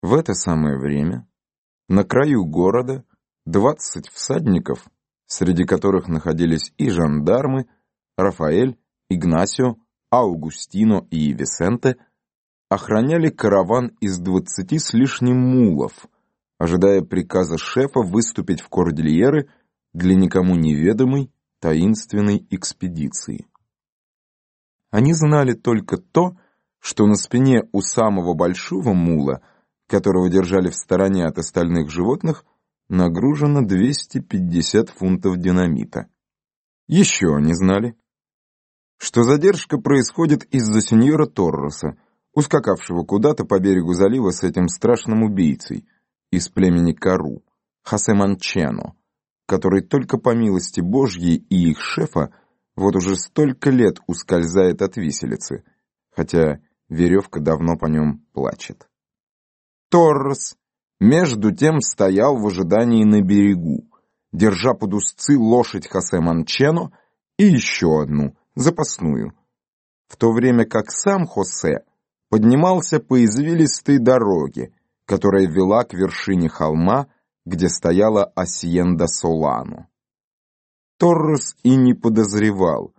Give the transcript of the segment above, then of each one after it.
В это самое время на краю города двадцать всадников, среди которых находились и жандармы, Рафаэль, Игнасио, Аугустино и Висенте, охраняли караван из двадцати с лишним мулов, ожидая приказа шефа выступить в Кордильеры для никому неведомой таинственной экспедиции. Они знали только то, что на спине у самого большого мула – которого держали в стороне от остальных животных, нагружено 250 фунтов динамита. Еще они знали, что задержка происходит из-за сеньора Торроса, ускакавшего куда-то по берегу залива с этим страшным убийцей из племени Кару, Хосе Манчено, который только по милости Божьей и их шефа вот уже столько лет ускользает от виселицы, хотя веревка давно по нем плачет. Торрес, между тем, стоял в ожидании на берегу, держа под узцы лошадь Хосе Манчено и еще одну, запасную, в то время как сам Хосе поднимался по извилистой дороге, которая вела к вершине холма, где стояла Асьенда Солану. Торрес и не подозревал,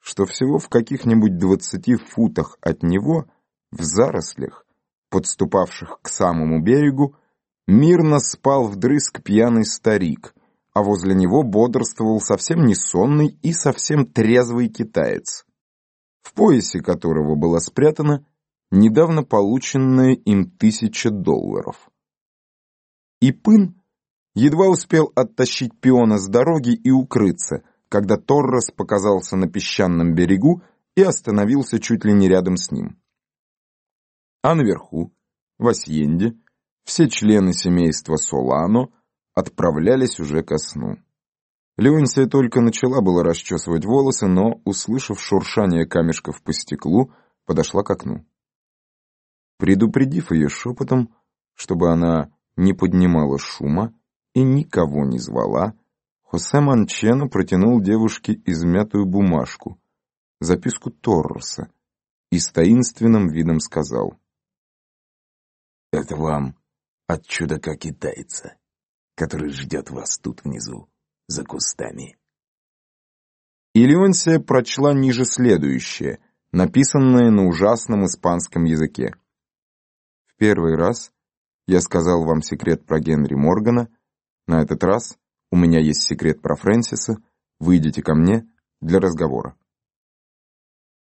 что всего в каких-нибудь двадцати футах от него, в зарослях, подступавших к самому берегу, мирно спал вдрызг пьяный старик, а возле него бодрствовал совсем не сонный и совсем трезвый китаец, в поясе которого была спрятана недавно полученная им тысяча долларов. И Пын едва успел оттащить пиона с дороги и укрыться, когда Торрес показался на песчаном берегу и остановился чуть ли не рядом с ним а наверху, в Асьенде, все члены семейства Солано отправлялись уже ко сну. Леонсия только начала было расчесывать волосы, но, услышав шуршание камешков по стеклу, подошла к окну. Предупредив ее шепотом, чтобы она не поднимала шума и никого не звала, Хосе Манчено протянул девушке измятую бумажку, записку Торроса, и с таинственным видом сказал — это вам от чудака-китайца, который ждет вас тут внизу, за кустами. И Леонсия прочла ниже следующее, написанное на ужасном испанском языке. В первый раз я сказал вам секрет про Генри Моргана, на этот раз у меня есть секрет про Фрэнсиса, выйдите ко мне для разговора.